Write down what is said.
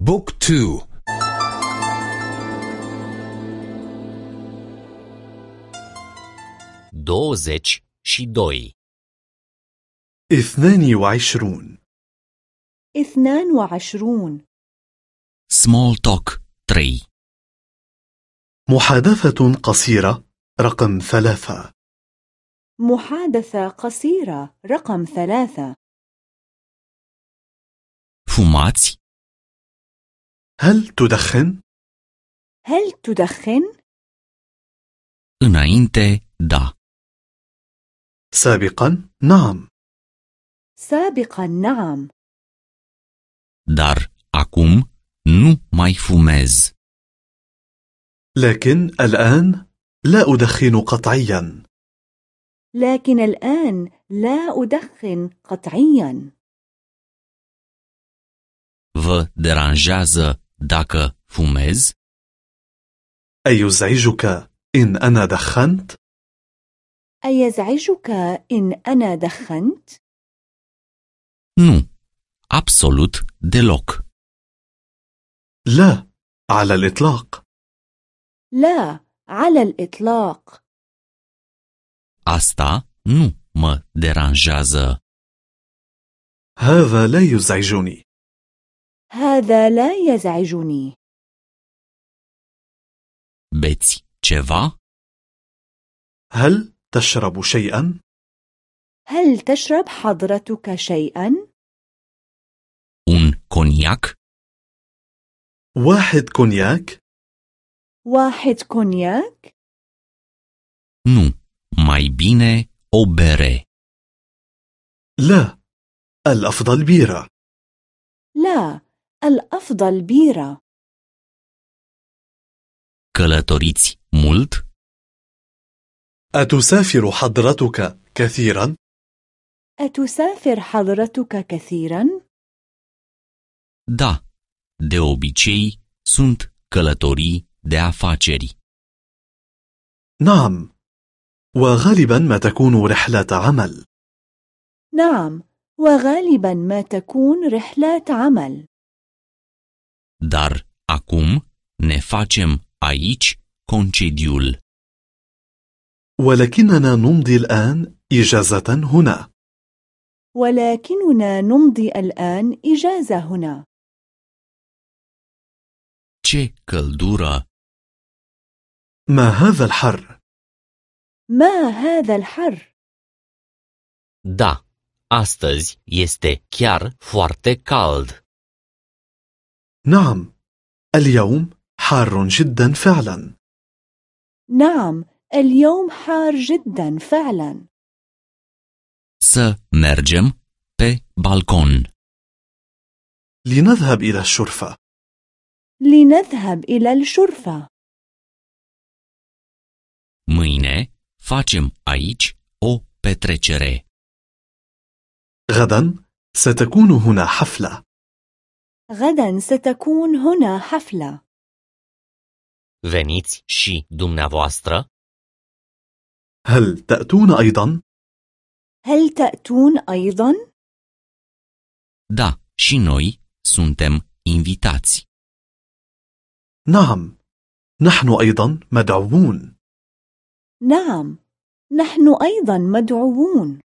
بوك تو douăzeci și doi. اثنان وعشرون اثنان وعشرون Small talk 3. محادثة قصيرة رقم ثلاثة محادثة قصيرة رقم ثلاثة Fumați? هل تدخن؟ هل تدخن؟ Înainte, da. سابقا نعم سابقا نعم Dar acum nu mai fumez. لكن الآن لا أدخن قطعيا لكن الآن لا أدخن قطعيا Vă deranjează dacă fumez? أيزعجك إن أنا دخنت؟ أيزعجك إن أنا دخنت؟ Nu. Absolut deloc. لا على الإطلاق لا على الإطلاق Asta nu mă deranjează. هذا لا يزعجني هذا لا يزعجني Beți ceva? هل تشرب شيئا؟ هل تشرب حضرتك شيئا؟ Un coniac? واحد كونياك؟ واحد كونياك؟ Nu. Mai bine o bere. لا الأفضل بيرة لا الأفضل بيرة Călătoriți mult? أتسافر حضرتك كثيرا؟ أتسافر حضرتك كثيرا؟ Da. De obicei sunt călătorii de afaceri. نعم وغالبا ما تكون رحلة عمل نعم وغالبا ما تكون رحلات عمل Dar acum ne facem aici concediul. ولكننا نمضي الآن إجازة هنا ولكننا نمضي الآن إجازة هنا Ce căldură! ما هذا الحر؟ ما هذا الحر؟ Da, astăzi este chiar foarte cald. نعم اليوم حار جدا فعلا. نعم اليوم حار جدا فعلا. Să mergem pe balcon. لنذهب إلى الشرفة. لنذهب إلى الشرفة. Mâine facem aici o petrecere. غدا ستكون هنا حفلة. غدا ستكون هنا حفلة Veniți și dumneavoastră? هل تأتون أيضا؟ هل تأتون أيضا؟ Da, și noi suntem invitați. نعم نحن أيضا مدعوون نعم نحن أيضا مدعوون